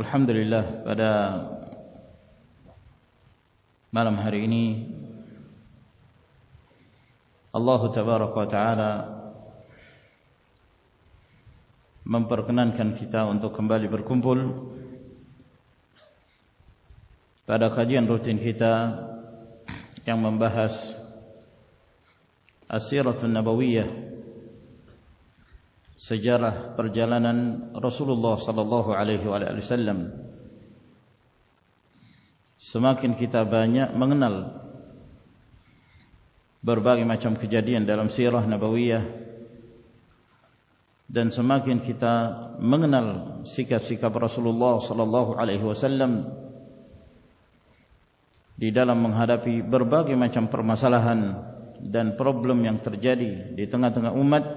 الحمد اللہ بدا معلوم اللہ حتبار کتاب کمپل بادا کا رچن کھتا امبا ہس آسے رتن نا بویا الما منگ نل بربا دن دیہی دین سما کن کنگنا رسول اللہ مربا چم پر جگہ امت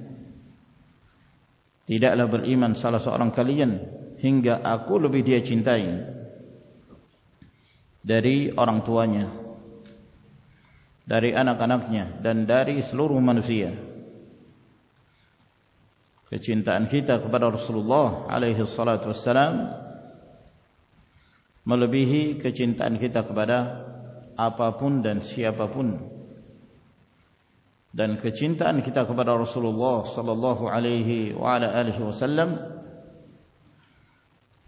جی دبل سالس اور ہنگا آئی چنتائر داری آنا کنا دن داری سلور سلو گل سلا سر مل بیانا اپا پُن دن پا پُن dan kecintaan kita kepada Rasulullah sallallahu alaihi wa ala alihi wasallam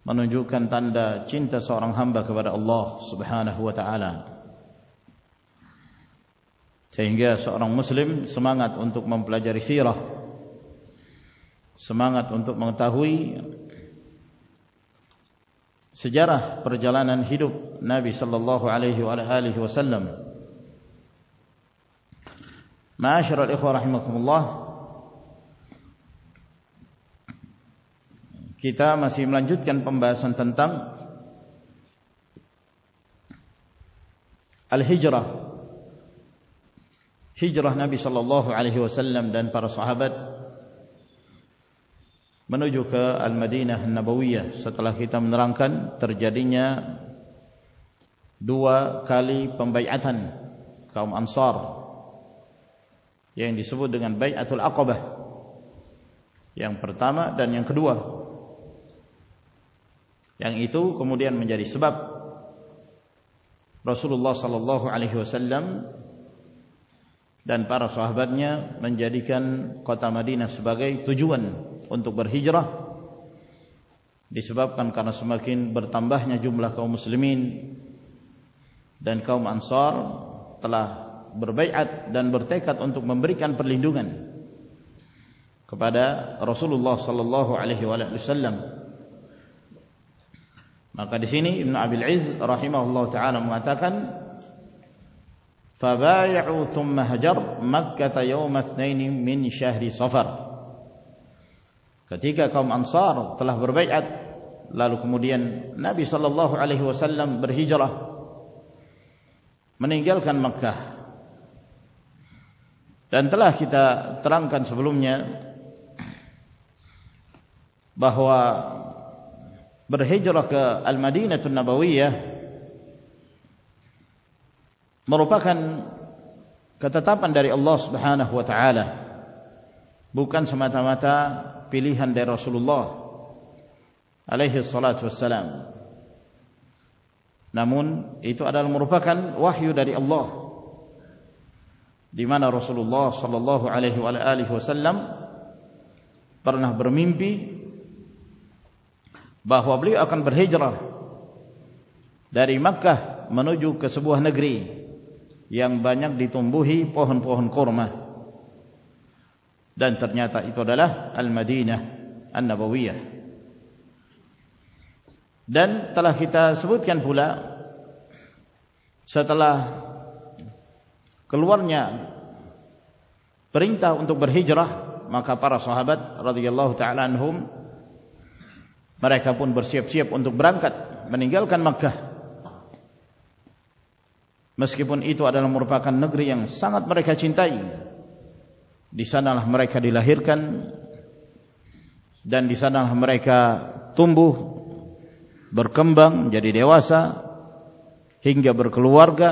menunjukkan tanda cinta seorang hamba kepada Allah Subhanahu wa taala. Sehingga seorang muslim semangat untuk mempelajari sirah. Semangat untuk mengetahui sejarah perjalanan hidup Nabi sallallahu alaihi wa ala alihi wasallam. میںرور رحمن وسلم پمبار یعن دیس بو دن بھائی آتل آکوبہ یعن پرتام دن خدو یعن اتو کموڈیان منجیس برسل اللہ صحسل دن پار سوابیا کتاماری نا سب گئی تجوین ان تک بر ہجر دیشب کن کا نسماکن بر تمبہ جملہ کو مسلم دن کنسور تلا برب آن برتے آسلام گیل مکہ رنتلاً بلوما المدی ن چن بہ مروپن پندری اللہ ہوتا رسل اللہ نمون مروپن برمپی بہن برجر ڈری مک منوجو نگری یا تم بوہی پوحن پوہن کو اب کتا سبت کلواریاں پرینتا اندو بر حجرا مکا پارا سوابت پن برپ انٹک بران کتنی گلکن مختلف مرپرین سامات مر چنتائیسان خی لاہر کن دینسان تمبو بر کمبن جی ریواسا ہنگا بر کلوار کا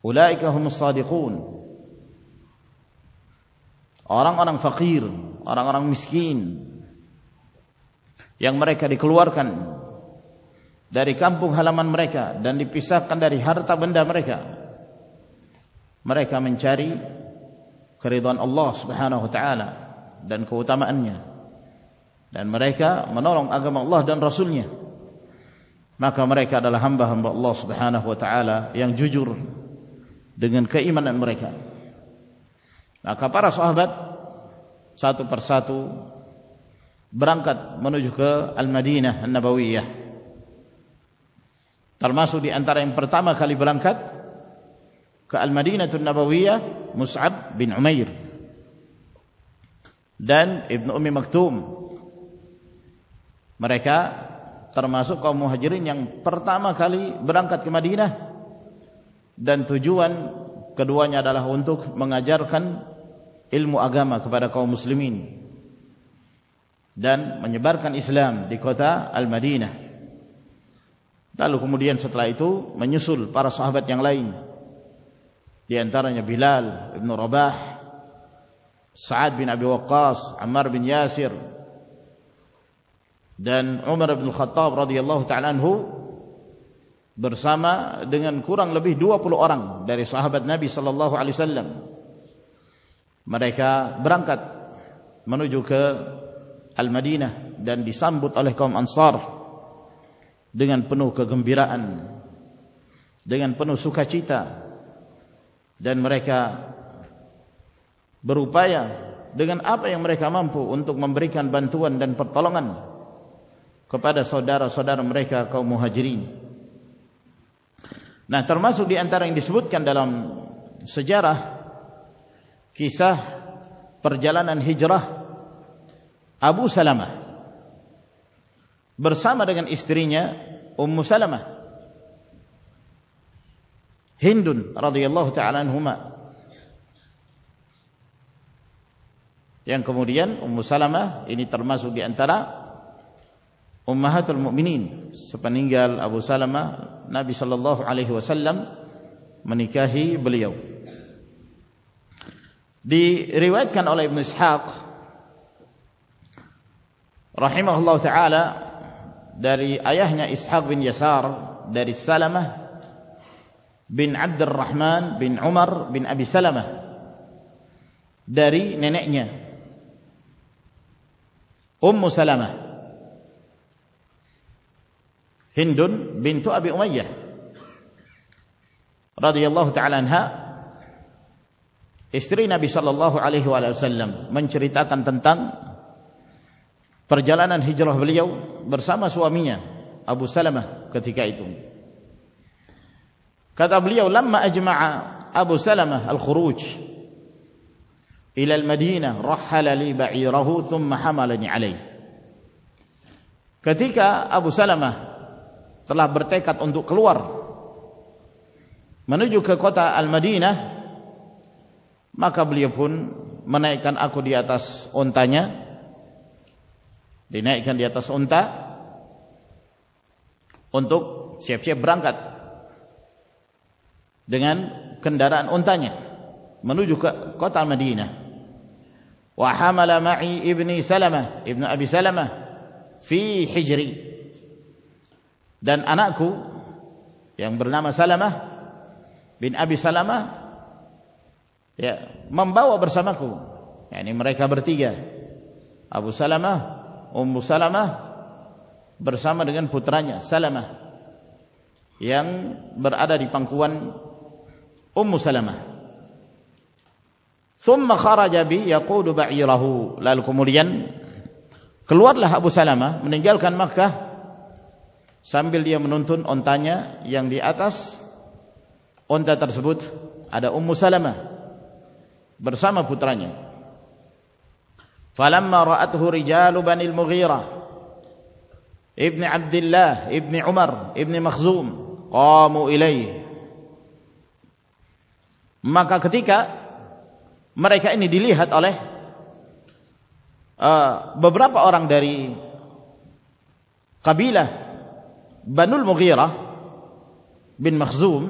فقر اور داری مرے کا من چاری کرے کام رسولیا کام اللہ ہوتا یعن ججور دنگن کئی من مریک ساتو پر ساتو برانکت منوج کو المدین بہماسو خالی برنکت المدین مریکرین کے مدین dan tujuan keduanya adalah untuk mengajarkan ilmu agama kepada kaum muslimin dan menyebarkan Islam di kota Al-Madinah. Lalu kemudian setelah itu menyusul para sahabat yang lain. Di antaranya Bilal bin Rabah, Sa'ad bin Abi Waqqas, Ammar bin Yasir dan Umar bin Khattab radhiyallahu ta'ala anhu برسام دن کو لو دو آپ لو اور درخواست نبی صلا اللہ علی سلام مرائک برانک منوجو المدینا دن بھوت ال inner دن پنو گمبیر پنو سوکھا چیتا دین مریک بروپائیاں د پائیں مرکو اُنطوک ممبر بنتوان سدارکھا محاجرین ترماسو سبتر استرین ہندون اور مسلما ترماسوگی انتراً ابو سالما رحمن بن عمر دریہ ہندون بینت ابھی امیا رضی اللہ تعالی عنہ استری نبی صلی اللہ علیہ وآلہ وسلم menceritakan tentang perjalanan hijrah beliau bersama suaminya Abu Salamah ketika itu kata beliau lamma ajma'a Abu Salamah al-khuruj ila al-Madinah rahala li ba'irahu thumma hamalani alayh ketika Abu Salamah تلا برت اونٹ کلو اور منجوا المدی نفن من آس ان تین دیا تس انبرام کا منو کو تعلق ابھی سلام فیجری دن آنا کون بر ناما سلامہ بن ابھی سلامہ ممبرہ کوانی برتی گیا ابو سلامہ امبو سلامہ برسا من پھتر سلامہ ینگاری پانکوان سوم مخارا جب کوئی ڈبا راہو لال کموریئن کلوات لا keluarlah Abu Salamah meninggalkan Makkah سمبل عمر ابن مخظوم کا مر دلی ہاتھ ببراب اور کبیلا بن المغیرہ بن مخزوم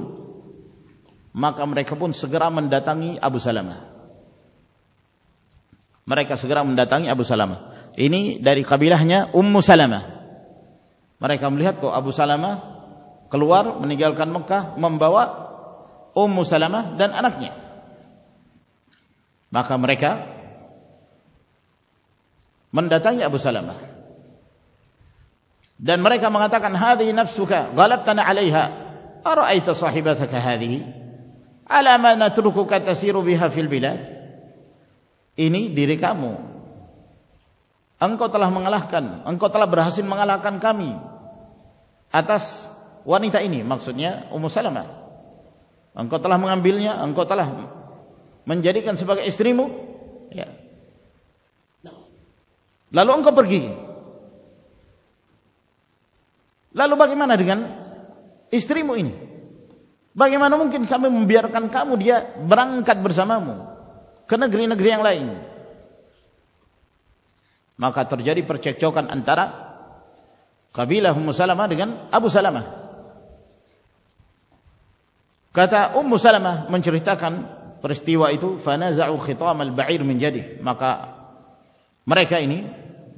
مخظوما لوہت ابو سال کلوارم مو سلم دین انا ریکاتی ابو سالمہ منگلہ استری مو للک برگی لالو باغی مانگن استریم عن باغی مانکن سمر برن کتر سام کن گھر ن گھر لائی مکا ترجری پر چیک چوک انتارا کبھی لب مسا من ابو سلامہ کتا اب مسامہ منچر ہتھا کن پرستی وہ تو فن زاؤتو بائی منجری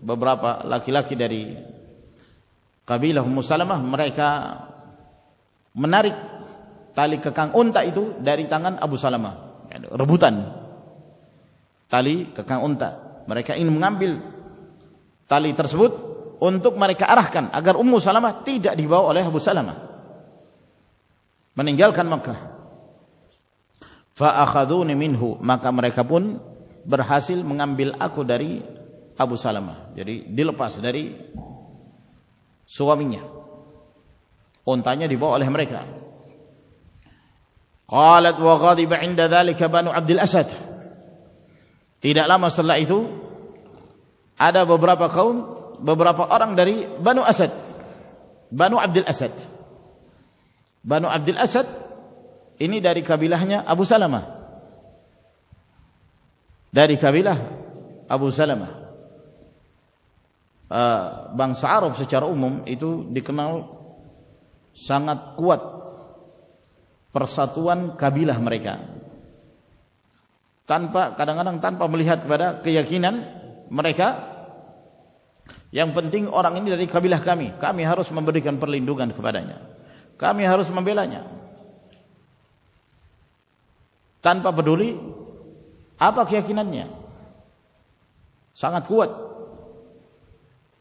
ببراپا لا لاکی داری کبیل سالمہ ناری تالی کا ابو سالمہ ربو تالی کاکا ان تا منامیت اراق اگر ان سالما تیاری سال من گل مکا دونو ما کا مرکن برحاسیل مناملو داری ابو سالمہ دیل پاس داری ہمر اسد اللہ مسلح پا قبرا پا اور داری بنو اسد بنو عبد ال اسد بنو عبد ال اسد انری قبیلہ ابو سلامہ ڈیری قبیلہ ابو سلامہ بن سا روپ سے چارو امن یہ تو دیکھنا پرساتوان کبھی کام کام پن تھینگ اور ڈوری آپت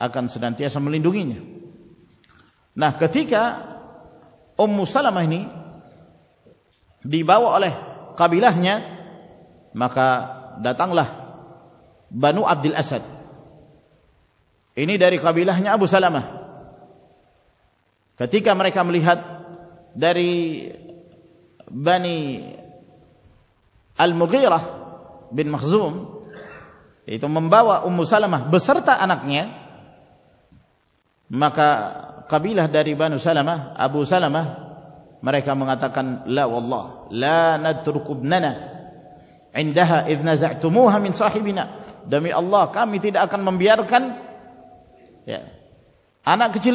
اکن سنتی سم ڈوگی نہ کتیک ام مسا لمہ با قابل ہے مک داتنگلا بانو عبدیل اسد ایری قابیلہ ابو سالمہ کتیک مرکام دری بنی الگ مخظوم بابا مسالمہ بسرتا ان مکا داری بانو سلامہ ابو سلامہ مریکم آنا کچھ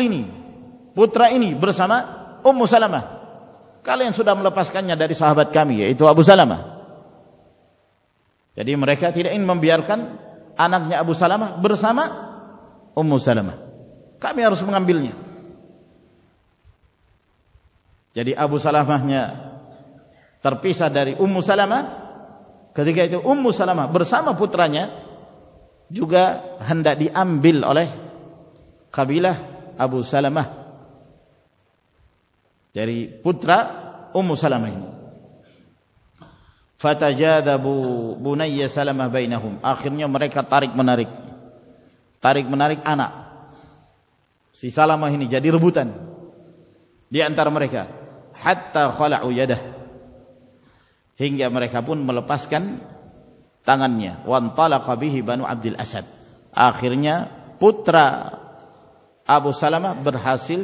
سلامہ کالینت ابو سلامہ ان بمارکن سلما تاریخ مناری تاریخ مناری سالمہ ریکا بن مل پاسن تانیہ آخر پوترا بر حاصل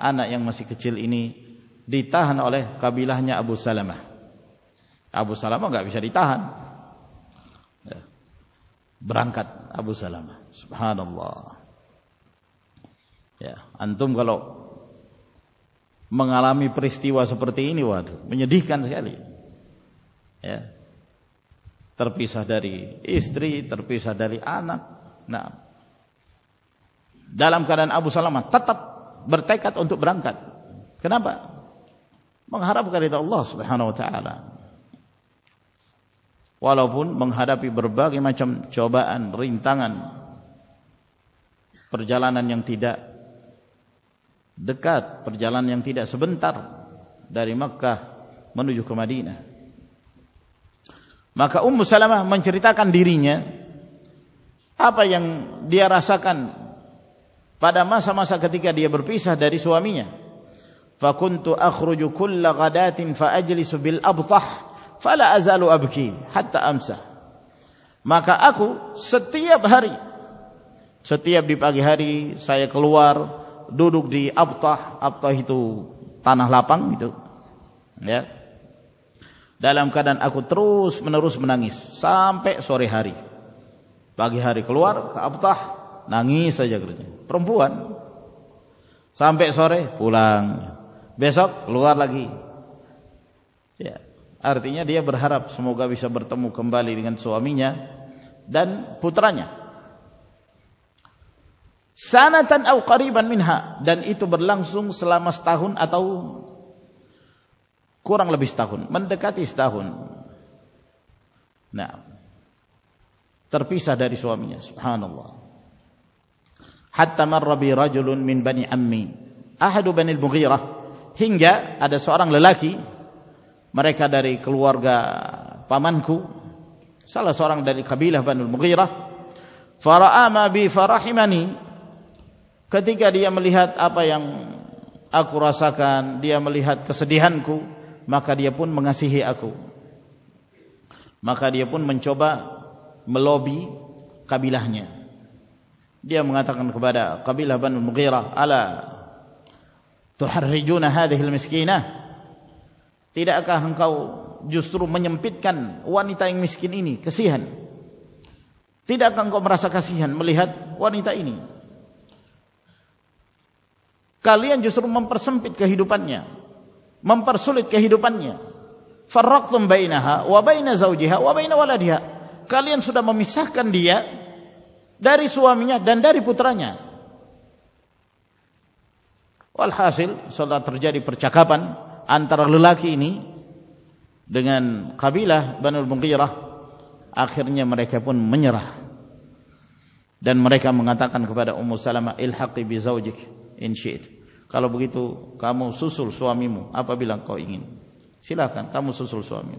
آن یہاں مسجد کچھ نلے کبیلا ابو سالما ابو سلاما پیسہ تاحرکت ابو سالم ان تم گلو منالمی پرستی واسپرتی ترپی ساداری استری ترپی سہ داری دلام کر ابو سلامہ تب تب برتائی کراتا لس ہنوتا ولاپی بربا چم چوبان رنگ تنگان پرجالانجال سبن تر داری مکا منوجھ کو مدیم مسا لنچرتا apa yang dia rasakan ڈالم قدن ترس منا روس منسوری نی سجک برفوان سام پولا بے سک لوار لگی بر حراف مو کمبالی سوامی دین پوترا سان تن بن دین اتو بر لستا ہن اطاؤ کو رنگ لبتا استا ہن تر پیسہ داری سوامی ہاں آ تمر رجل منبانی اممی آل موغیر ہنگ گیا آ سوران لاکھی مریکاری کلوار گا پامن کو سر سوران داری کبھی لا بن موغیر فرا آما فارمانی کتک ملیحت آپائنگ آسا کان دیا میح کس دیحان کو مقادیا پُن مقا دیہ پن منچوا ملوی کبھی لائیا دیہ من خبر مغیرا جو ہنکاؤ جسرپ کنسکن تیری مراسا کالین جسرت کہ ممپرپنیا فروخت ممکن داری سوامی داری پوترا ترجیح پر چکا پان ان تر لولا کن کبھی بو آخر مرکیا پن مناتا سوامی مواب سوامی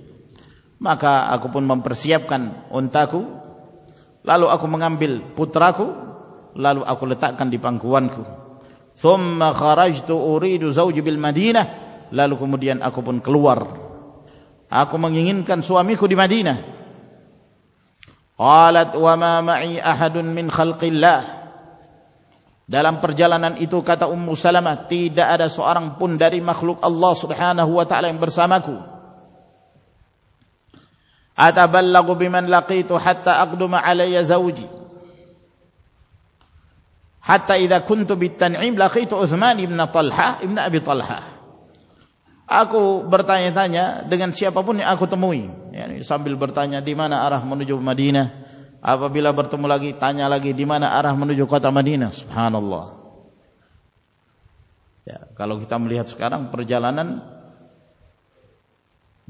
مکا آپیاب انتا کو لالو آکو منگام بل پوترا کو لالو آکول کو سوم روبل مدھیے لالو کو مدیان آو کلوار آکمین کن سوامی کو جلانا اتبلغ بمن لقيت حتى اقدم علي زوجي حتى اذا كنت بالتنعيم لقيت عثمان ابن طلحه ابن ابي Talha aku bertanya-tanya dengan siapapun yang aku temui yani sambil bertanya di mana arah menuju Madinah apabila bertemu lagi tanya lagi di mana arah menuju kota Madinah subhanallah ya kalau kita melihat sekarang perjalanan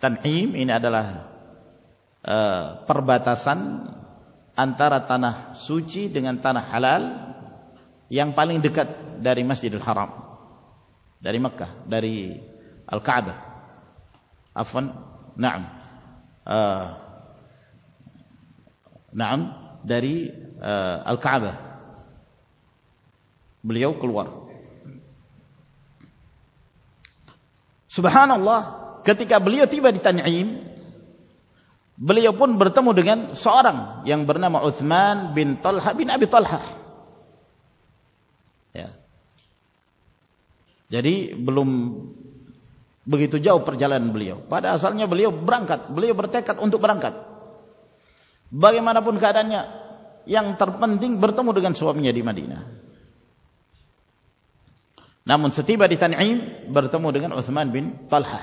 تنہا سن تر تانا سوچی دن تا حل یا پال دکت داری مسجد بلیوار نو لو گتی کا بلیہ تی باریم بلیہ پن برتم اڈن سنگ برنا اسمان بن تلحا بی تلحا جری بلوم بگی تجاور جا بلو سال بلیہ برنیہ برن کردے منگ ترپن تھینتم اڈن سو مدیسے تی باری تن برتم اڈن اسمان بن تلحا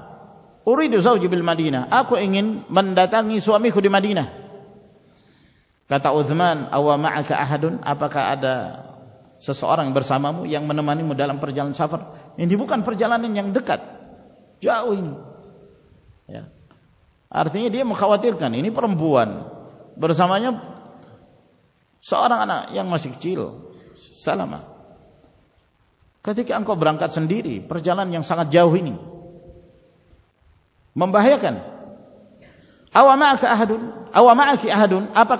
ارے دوسرا ہو مددینا آپ کو منڈا اسا اجمن آوآ میں آدون آپ کا آدھا سو را مامو یا مانی مل پر ان پرجا لے مخاوات کن ان پر بوانسا سو را یعن ماشک چیل سا لا کے برانگات سن پرجا لیا سا جاؤنی ممباہ آخ اہا دن آؤ آن آپ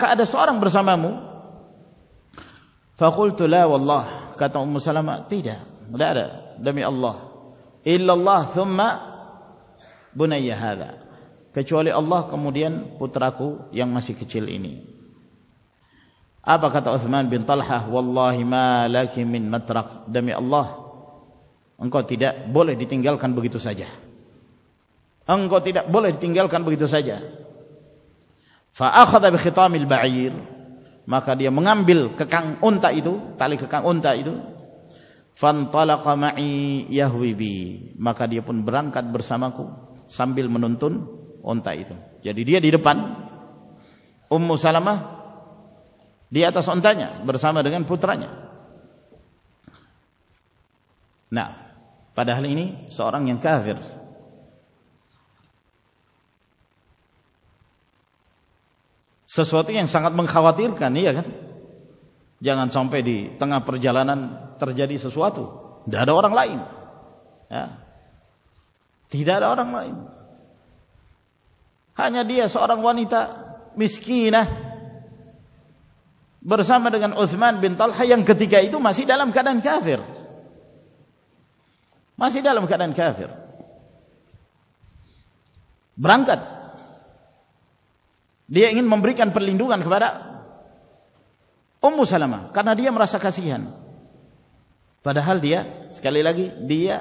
مساما سما بنیا کچولی اللہ کموڈین پوترا کون مشکل آپ اللہ ان کا بول ادیٹی بگی تو ساجھا ہنگوٹ بولتی تنگل بوسا خود بیر مقدیا ماںامبل کا تعلی ان کا پنان کتا ما کو سمبل منتون انتہائی پان مسا میس انتہائی پوترنگ کیا سسو تھی سنگت منگا تیرن سمپے دی تنگا پر جلان سسوات لائی تر اور سورنگ مسکی نرسا میرے گاسی ڈالم کا دے ان ممبری کنفر لنڈو گانکارا وہ مسا ما کارنا ساسی بدہ حال دیا گی دیا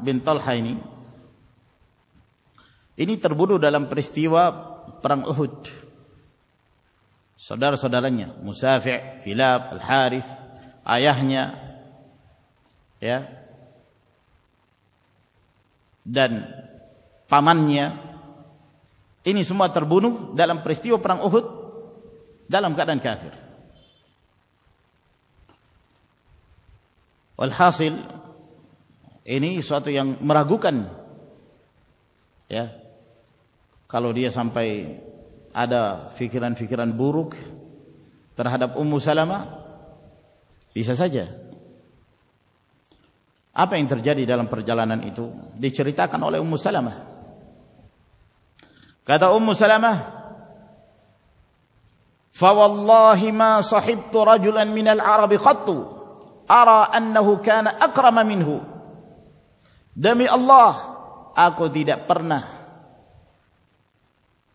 bin Talha ini ini terbunuh dalam peristiwa perang Uhud بون دم پستی اوپر اہت دہلے سے مرگونی کالوڈیا سمپائی ada fikiran-fikiran buruk terhadap Ummu Salamah? Bisa saja. Apa yang terjadi dalam perjalanan itu diceritakan oleh Ummu Salamah. Kata Ummu Salamah, "Fa wallahi ma sahibtu rajulan min al-Arab qattu ara annahu kana akrama minhu." Demi Allah, aku tidak pernah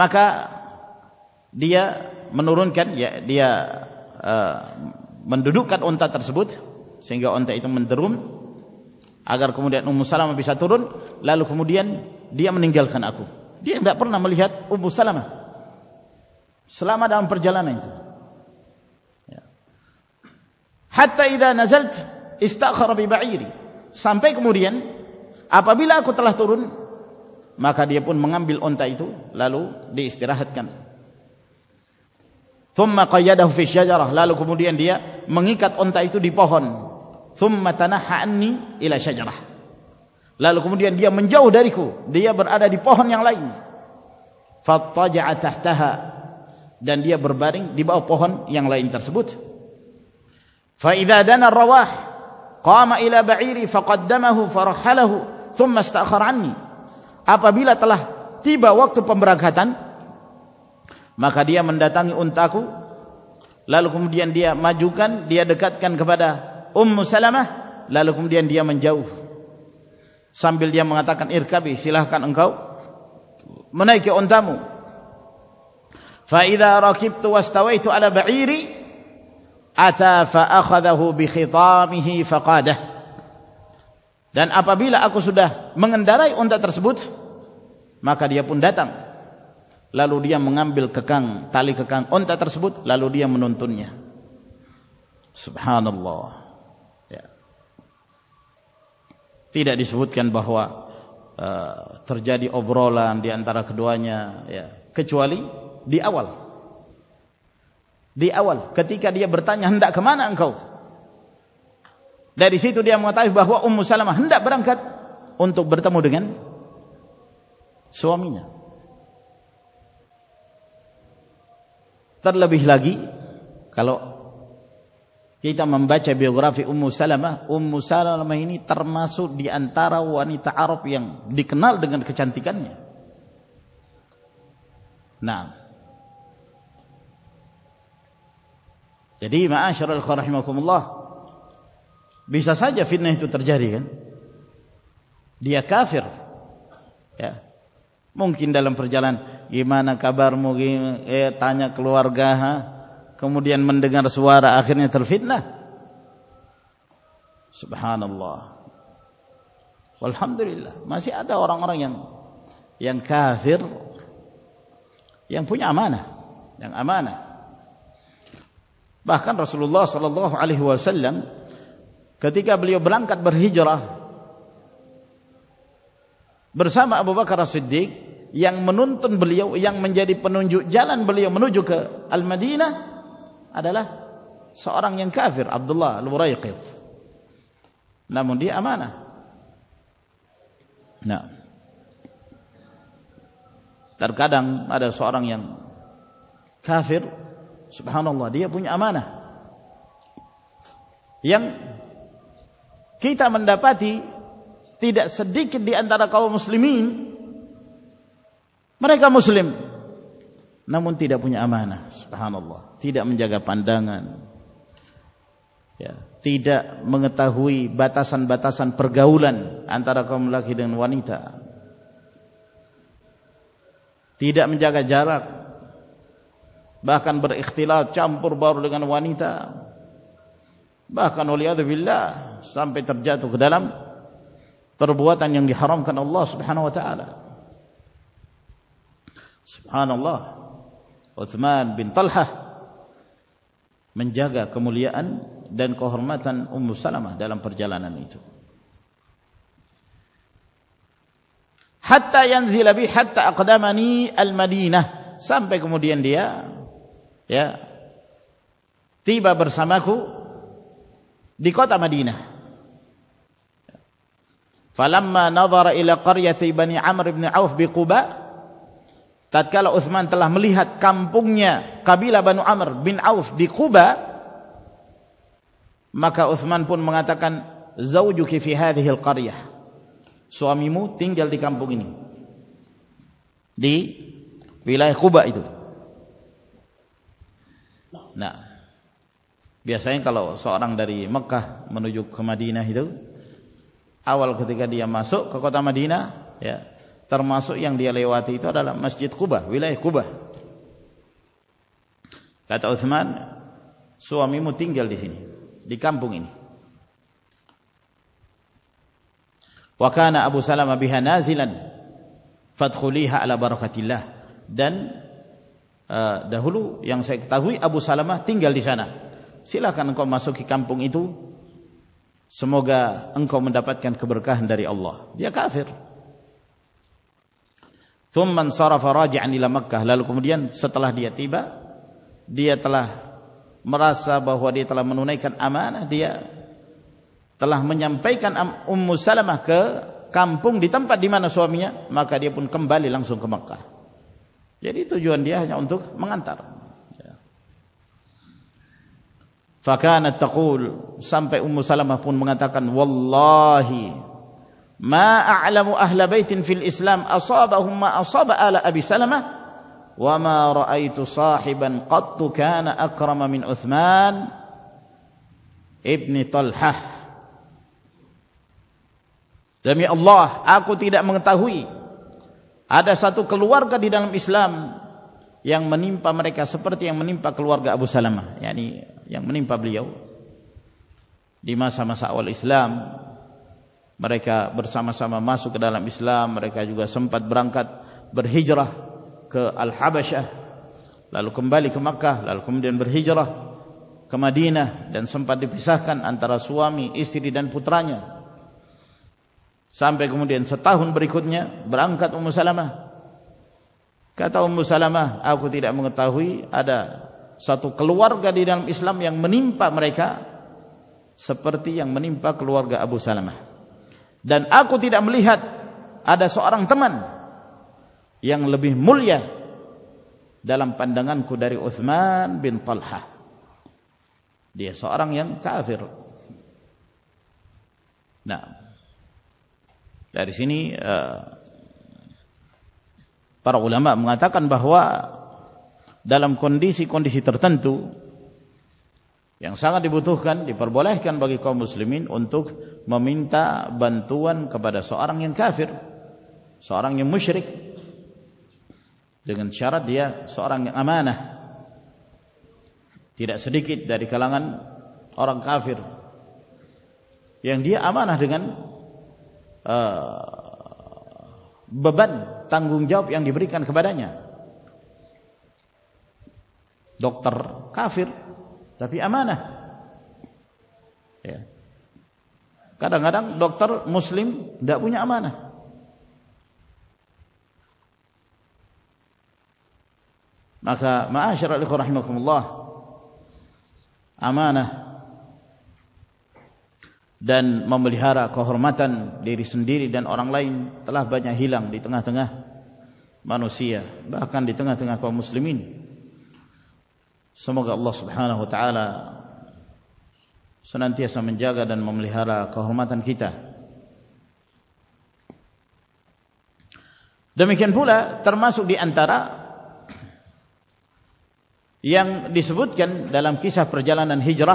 مک دیا done تر سبت سنگو انتہائی درم آگار کمریات مسا بسا ترن لال کمرن دیا نیجلپر نام مساما سلاما ڈرجل استا سمپے کمر آپ ابیلا کو تلا ترن مقدیا پن منام تھی لالو دی استنی سمیادہ لالو کم دیا منٹ دیپن سم متنا جڑہ لالو بعيري فقدمه فرحله ثم استأخر عني تی با وقت پمبرا خات مخا دیا منڈا تنگ ان تاکو لال کمڈیاں دیا مجھو دیا ڈان سلامہ لال کمرن دیا منجاؤ سمبل دیا متا ارکاب سیلاح ان کا موقی دن آپ کو سوڈا منگن درائ ان سبت ماں کا دے پن ڈھام لالو دیا منگام بیل کاکن تالی کاکن انسبت لالوڈیا منتونی ہاں تین سبت کی بہوا ترجا دی ابرولا دے اندرا خدو کھچوالی دی اوال دی اوول کتی کا دے برتا ہنڈا کما نا کو بہو املاما برم خت ان تو ملو جگر من کی جلن یہ کاب مغیارا کموڈیان یعن پوانا مانا باقاً رسول گتکا بلیا بلن بابا کار منن تنیا منجر پن جان بلیہ منجوکھا المدینا سا اور منڈی امان کارکا دن سارا دے اپن کئی منڈا پاتی تی دیکھا مسلم کا مسلم تیٹ اپن اما مو تی دن جگہ پانڈن پر گولن کا تی دن جگہ جراک اختیلاف چامپور بار لگن والی تھا ولدا جاتم تربوت لو سانو لو اتمان بن تلح کملیاں پر جلانے کو مدی ان پر ساما کو مدینہ پلام نل کرکاسمان پن مناتا زو جو سو میمو تین جلدی کام پونی خوب نہ کالو سو رنگاری مکہ منوجوادی نہیں آلام ترما من گل پاک نا ابو سالما بھا نا جی لتخلی برخا تین ابو سالما تنگ گلو کم پوی تو سموگا انکھاپت خبر کام سوا فورا مکا منبا دیا تلا مرا سا بہت من دیا تلا مسا دیمان سو میاں لوگ منگان تر Fakanat taqul sampai Ummu Salamah pun mengatakan wallahi ma a'lamu ahla baitin fil Islam asabahum ma asaba ala Abi Salamah wa ma ra'aitu sahiban qad kana akrama min Utsman ibn Talhah Demi Allah aku tidak mengetahui ada satu keluarga di dalam Islam یاں منی مریک منی ابو سال یامبال برہی جرا دینا دن سمپاتی دن پوترا سام packing ستا ہن بری خود برام کت مسالما سلام آ کو دیر ام آدا ساتو کلوار گیلام اسلام یا منی مرکا سپرتی یا منی کلوار گو سال آ کو آدا سو ارن تمن یا ملیہ دل dia seorang yang kafir. Nah, dari sini uh, پراب کن بہ دلم کنڈیسی کنڈیسی ترتن تون سا تو پر بولے کن بگی کو موسلی انتو ممنتا بن تو سو ارن یا سو روشری رکن سارا دیا سوار ہے تیر سری کت داری کا لن کا ہر گن ببن تنگ جا پن گریکا ڈاکٹر کا فرپ ڈاکٹر مسلیم دبن اچھا مسئر کو راحوں لو امان دین مملیحا کو دیر سن دیر دین اور لائن منوسی بہنات مسلیمینس مملیہ کھیت دمی ترما سو دی ان تر ینسبت پر جلا ننجورا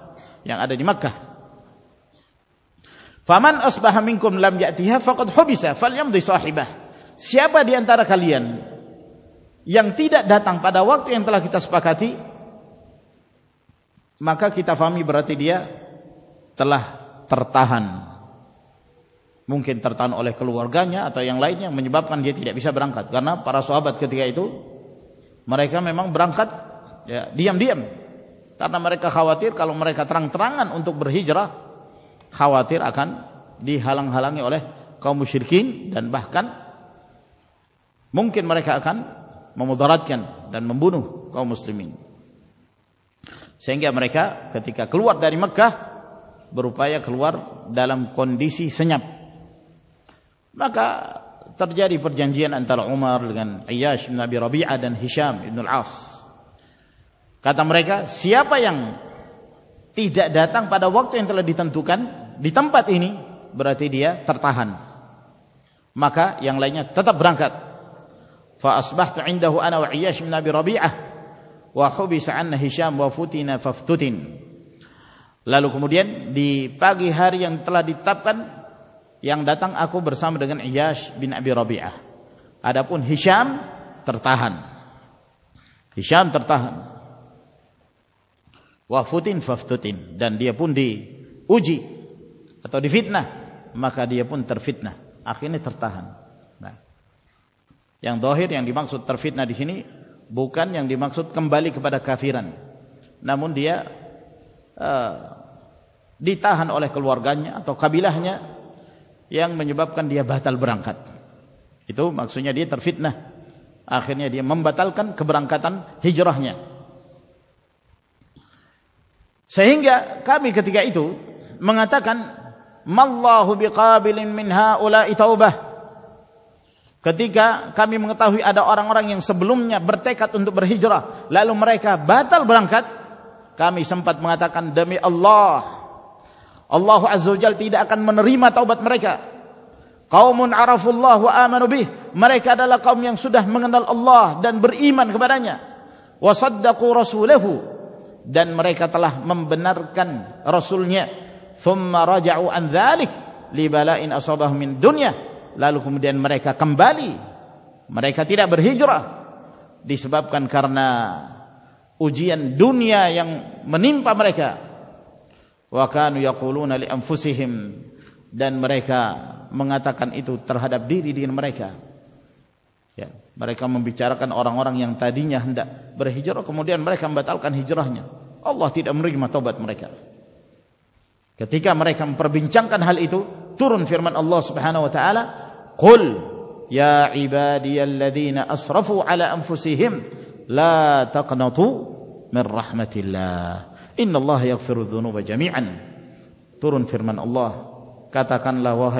لینگ تیما ککا کتافی برتیا تلاحن ممکن ترتان اہل کوڑ گیے لائیے باپ برانکاتے برانکاتی کارنا کا خاویر کارم ریکا ترام ترانت برجرا خاطر اکان دی ہلک ہلانے کا مشرقین دن بہ کن ممکن مرکن مامو درادن بنوسن سنگیا مرکا کتکا کلوارکا بروپا کلوار دل کن ڈیسی سے ترجیح پر جنجیت عمرس آس کاتام رکھا سیا پائن وقت ترتاہن مکا یعن لائی تبس روبی آخوی سنسان وفوتی نہ لالو کمرن دی ہار تلا دیتا ڈاطن آپس بھی روبا آپ ہسان ترتاہن ہسان ترتاہن وافوین دیا پن دی اجیو دیفیت نکھا دیا پن ترفیت نا آخری ترتا ہن یعن دومکس ترفیت نیچینی بوکنسود کمبالی کافیرن من دیا دیتا ہن کو قابیلا منج باب دیا بہتال برانکت مکس ترفیت نا آخری دیا ممباتالبرانکتان ہجرہ ہاں سہی گیا منگا مین کتنی اور ریماؤن آرف اللہ کرنا جنیامرے کا منگاتا مرے کا میرے کم بیچار اور اورن اور تعینا ہندا بڑے ہجرا کم اڈیاں اللہ تیٹم رکھی متوتم پر بھین چن ترن فیرمان ترن فیرمن اللہ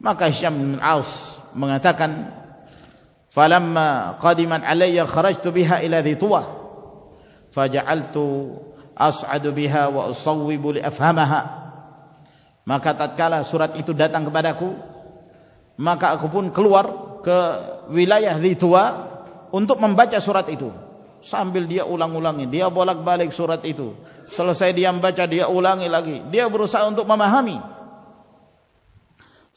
ماں سے آس منگا کن فالم خودی من خرچ تب ریتواجوا مک تک سورات بار کلوا اندو مم بچا سورات سامبل دیاں دیا بولک بالک سورت اتو سلسائی دیا اولا دیہ بروسا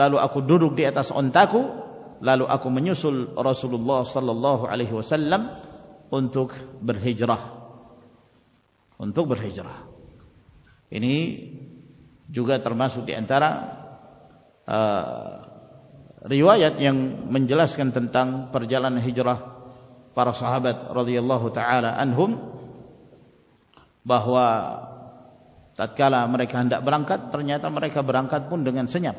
لالو آو ڈگ انتا کو لالو آکو منوسل ارسول اللہ صلی اللہ علیہ وسلام انتوک برہجرہ ان تک برہجرہ ان جگہ ترما سکو یاد منجولاس گنتا پرجالانہ پار سہابت انوا تتکلا مرے کا برانکاتر برانکات پن ڈنگین سنات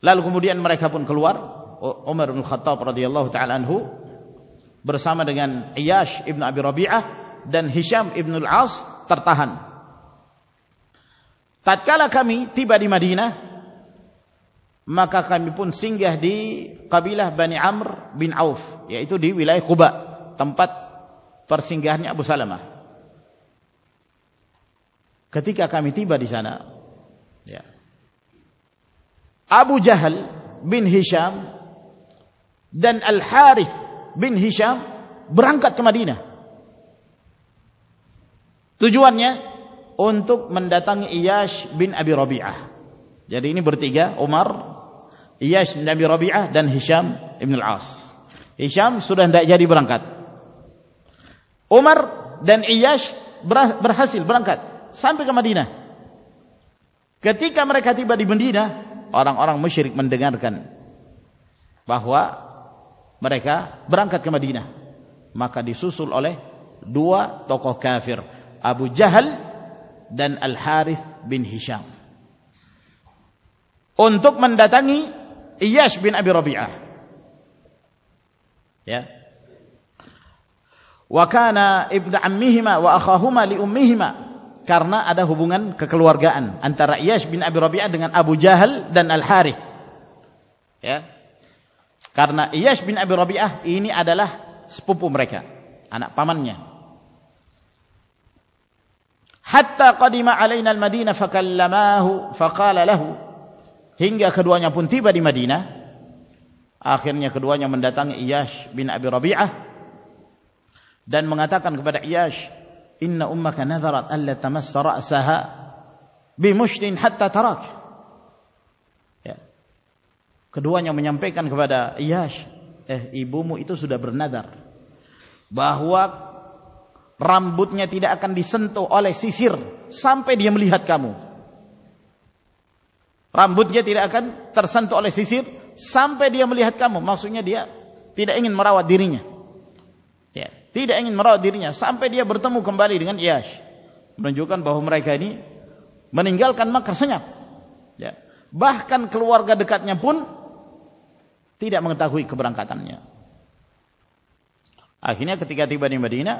لال قومان کتی کا نا تجوان سب پہ کتنی خاتم رانشرک مندر کن بہوا بار کا برانک مدد مقدی سسول اول ڈوا تو ابراب ہے کرنا آدھا بنان ککلوار گاس بی ربی آبو جہل ال کرس بی روبی آپ رکھا پامنیادیما دکال اللہ ہنگا کھدوا پن تھی بار مدی نے آخر تس بی روپے انہوں کا ندارک کھوا میں پے اشمر ندار بہو آم بوتھ سنتو آلے سسر سمپے ڈیملی حت کمو رام بوتھے تیری سنتو آلے سسر سمپے ڈیملی حتکام مسئلہ دے تین مراوا دھینیں تیرے آن مرا ادے سب پہ دیا برتمو کمبار اعس بہ مرکن من گلکا باہ کن کلوار گاڈ کردیا پن تیریا میں تاکہ خبر کا آخری کتی مدی نے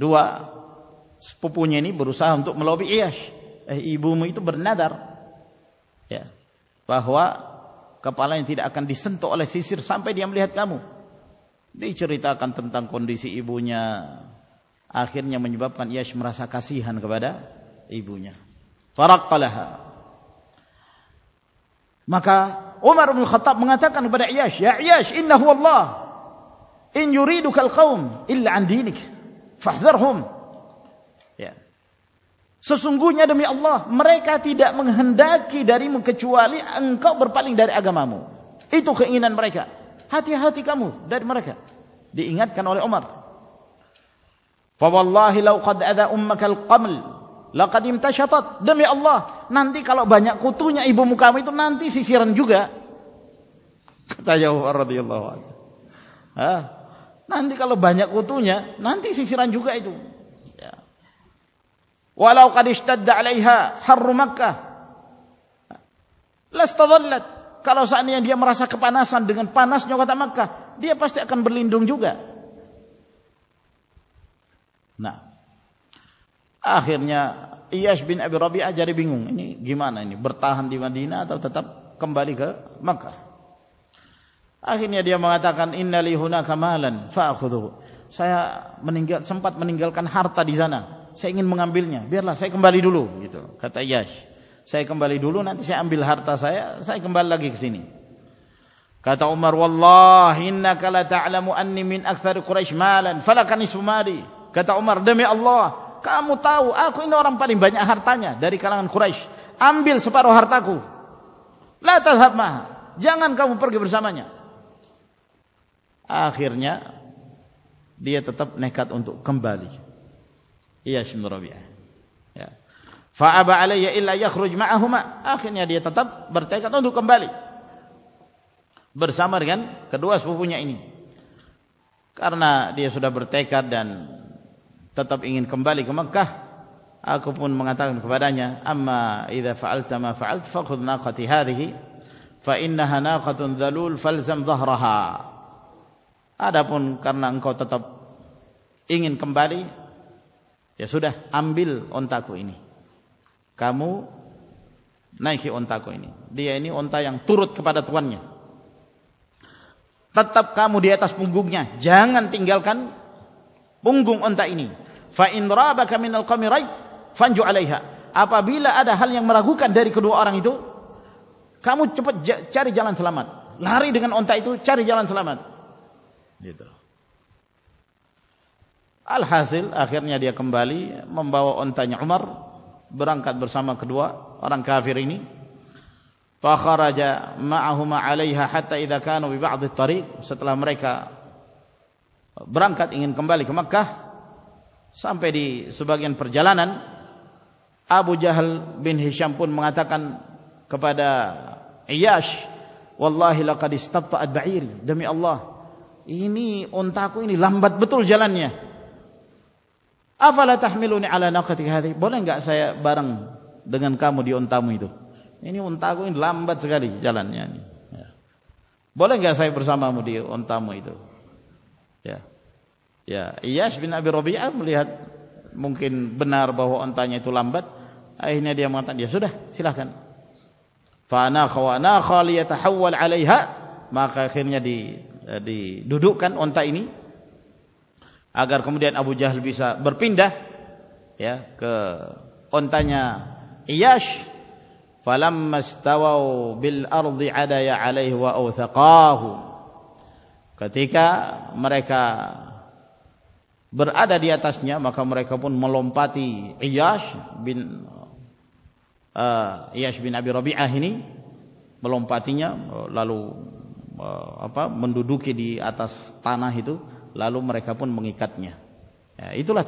دووا پپوانی بروسا ہمت ملو اعس ای بو مئی تو برنا دار باہوا کاپال تیرے سسر سب پہ دے کم چرتا کنڈیسی آخرس مراسا کاسی ہنگا فارک پال مکا امار منگاس ان لاندھی ہوم سسنگ لو مر تی داری منگا چوا لگ برپت لیں داری گام ای تو کن بڑے کھا ہاتھی ہاتھی کمر در مرے کے بباللہ کمل لو کا دے چھ لو ننو بھاجا کوئی بک نانتی سسران جگہ بھاجا کونتی سسران جگا کو اسٹا دے ہاں رما کا لستا بن سیمرا سا پانچ سنگن پانا سنی مکا دیا پاس بر دخر آجر بھی برتا ہندولی مکا آخرنی دیا مقالی ہنا کا سمپت من گل ہر تاری جانا سائن مغلیاں برلا سائکمباری سائ کمبالی ڈھولونا ہرتا سائ سائکمبل لگی سنی ولو ہندوش مالکاری جان کے برسام آخر دیے کمبالی چیز ر خروج ماں آفالی برسام گان کڈوس ببو کرنا دیا بر تے کامبالی کون کرنا ان کول انتا کو کمو نائک انتا کون ترت تھی تب تب کامو دے پنگو گیا جہاں ان تھی گلکن پنگو انتہائی پھنجو آلے آپ ریری کھلو اور چار جان سلام لہ رکھائی چار جان سلام الحل آخر کمبالی ممبا انتر جلانن آبو جہل بین مکن یشمی جلن آپ لے تخ ملونی آلے نوکا دیکھیں بولیں گے بارن دنگن کا مدی انتا میڈو انتہا گئی لمبت گاری جلان بولیں گے سائسما مدی موس بھی ربیع ہے ملے ممکن بنر بہو انتہائی تو لامبت مت سو دا چلا پا نہو آلے ڈھوڈک انتنی آگارم دب جہاز ملم پاتی ربی آہینی ملم پاتی لالو منڈو ڈکیس تانہ لالو مرکا پن منگی کا دیا تجوا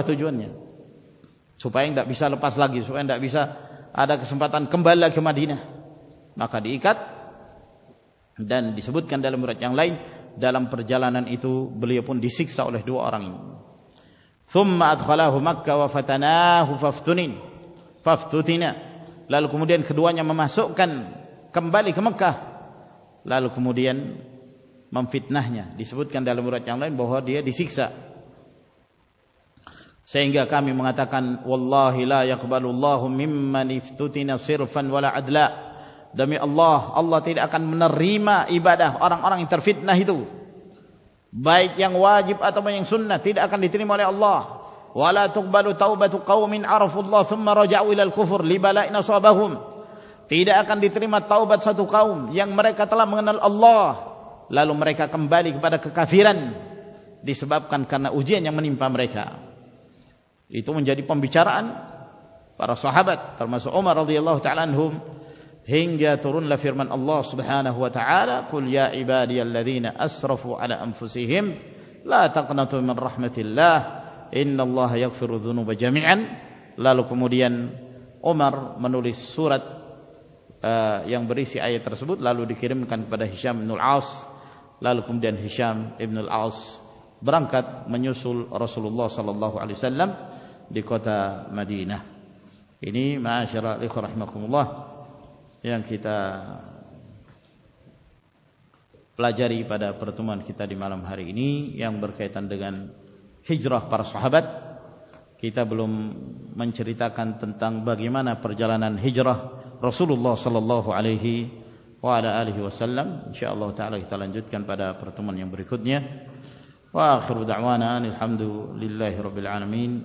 تجوا چھپائیسا پاس لاکھ بھی آدھا دھی ناخی سبت مرا چان د پالانن بلیا پن ڈسکاؤ لو lalu kemudian keduanya memasukkan kembali ke Mekah lalu kemudian memfitnahnya disebutkan dalam urat yang lain bahwa dia disiksa sehingga kami mengatakan wallahi la yaqbalullahu mimman iftutina sirfan wala adla demi Allah Allah tidak akan menerima ibadah orang-orang yang terfitnah itu baik yang wajib atau yang sunnah tidak akan diterima oleh Allah wala tuqbalu taubatu qaumin arafu Allah thumma raja'u ila al-kufr li bala'in asabahum tidak akan diterima taubat satu kaum yang mereka telah mengenal Allah lalu mereka kembali kepada kekafiran disebabkan karena ujian yang menimpa mereka itu menjadi pembicaraan para sahabat termasuk Umar radhiyallahu taala anhum hingga turunlah firman Allah Subhanahu wa taala qul ya ibadialladzina asrafu ala anfusihim la taqnatu min rahmatillah innallaha yaghfiru dzunuba jami'an lalu kemudian Umar menulis surat uh, yang berisi ayat tersebut lalu dikirimkan kepada Hisham bin Al-As لال قم ابن اللہ صلی اللہ پرتمن کیتا برقیہ تنگرت منچ ریتا بگیمانا پر ہر رسول اللہ صلی اللہ علیہ علیہ وسلم ان شاء اللہ تعالیٰ اللہ رب المین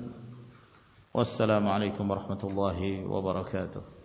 السلام علیکم ورحمۃ اللہ وبرکاتہ